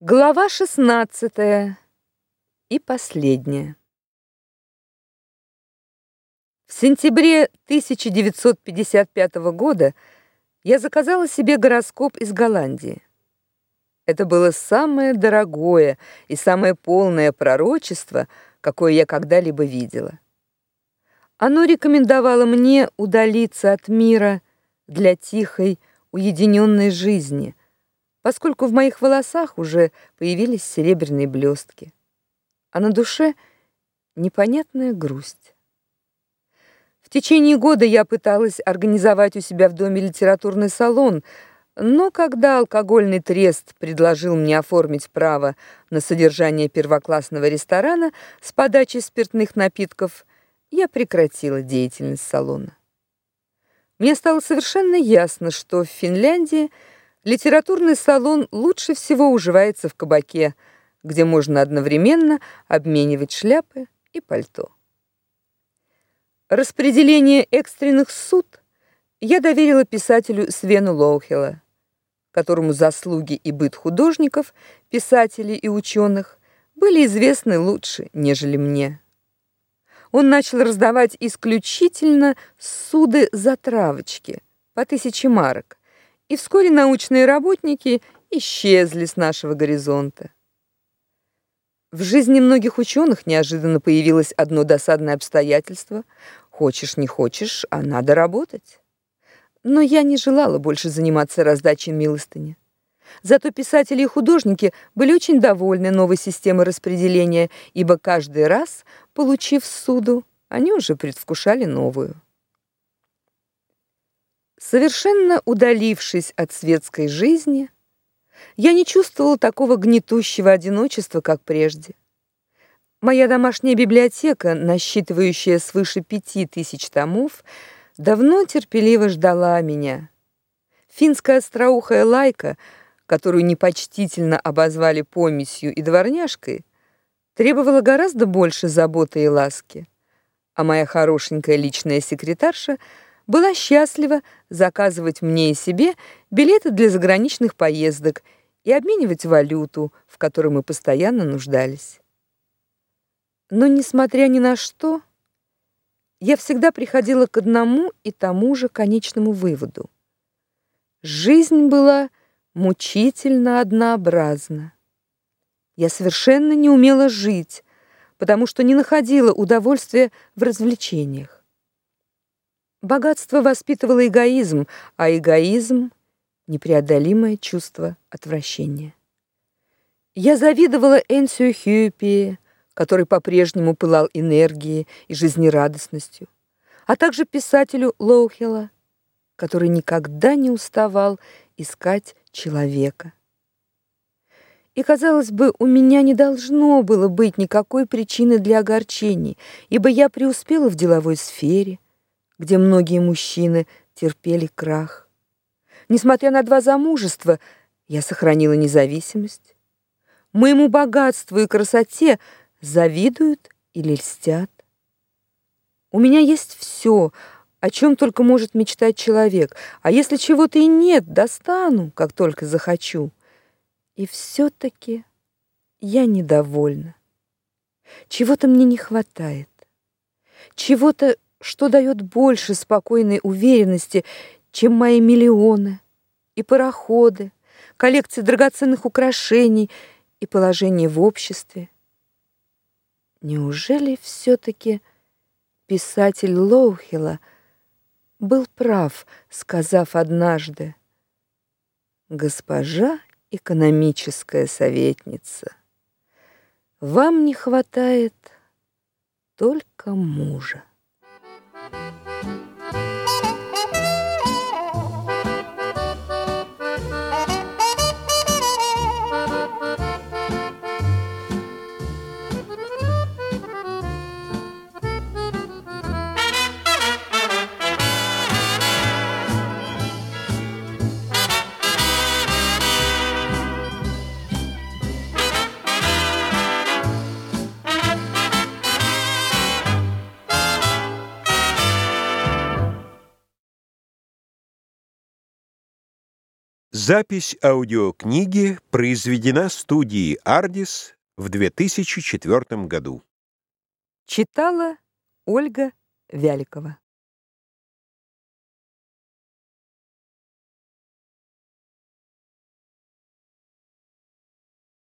Глава 16 и последняя. В сентябре 1955 года я заказала себе гороскоп из Голландии. Это было самое дорогое и самое полное пророчество, какое я когда-либо видела. Оно рекомендовало мне удалиться от мира для тихой, уединенной жизни – поскольку в моих волосах уже появились серебряные блестки, а на душе непонятная грусть. В течение года я пыталась организовать у себя в доме литературный салон, но когда алкогольный трест предложил мне оформить право на содержание первоклассного ресторана с подачей спиртных напитков, я прекратила деятельность салона. Мне стало совершенно ясно, что в Финляндии – Литературный салон лучше всего уживается в кабаке, где можно одновременно обменивать шляпы и пальто. Распределение экстренных суд я доверила писателю Свену Лоухела, которому заслуги и быт художников, писателей и ученых были известны лучше, нежели мне. Он начал раздавать исключительно суды за травочки по тысяче марок и вскоре научные работники исчезли с нашего горизонта. В жизни многих ученых неожиданно появилось одно досадное обстоятельство: хочешь не хочешь, а надо работать. Но я не желала больше заниматься раздачей милостыни. Зато писатели и художники были очень довольны новой системой распределения, ибо каждый раз, получив суду, они уже предвкушали новую. Совершенно удалившись от светской жизни, я не чувствовала такого гнетущего одиночества, как прежде. Моя домашняя библиотека, насчитывающая свыше пяти тысяч томов, давно терпеливо ждала меня. Финская остроухая лайка, которую непочтительно обозвали помесью и дворняжкой, требовала гораздо больше заботы и ласки, а моя хорошенькая личная секретарша — была счастлива заказывать мне и себе билеты для заграничных поездок и обменивать валюту, в которой мы постоянно нуждались. Но несмотря ни на что, я всегда приходила к одному и тому же конечному выводу. Жизнь была мучительно однообразна. Я совершенно не умела жить, потому что не находила удовольствия в развлечениях. Богатство воспитывало эгоизм, а эгоизм непреодолимое чувство отвращения. Я завидовала Энсио Хьюпи, который по-прежнему пылал энергией и жизнерадостностью, а также писателю Лоухела, который никогда не уставал искать человека. И казалось бы, у меня не должно было быть никакой причины для огорчений, ибо я преуспела в деловой сфере, где многие мужчины терпели крах. Несмотря на два замужества, я сохранила независимость. Моему богатству и красоте завидуют или льстят. У меня есть все, о чем только может мечтать человек, а если чего-то и нет, достану, как только захочу. И все таки я недовольна. Чего-то мне не хватает. Чего-то, что дает больше спокойной уверенности, чем мои миллионы и пароходы, коллекции драгоценных украшений и положение в обществе. Неужели все таки писатель Лоухила был прав, сказав однажды: "Госпожа экономическая советница, вам не хватает только мужа". Запись аудиокниги произведена студией «Ардис» в 2004 году. Читала Ольга Вяликова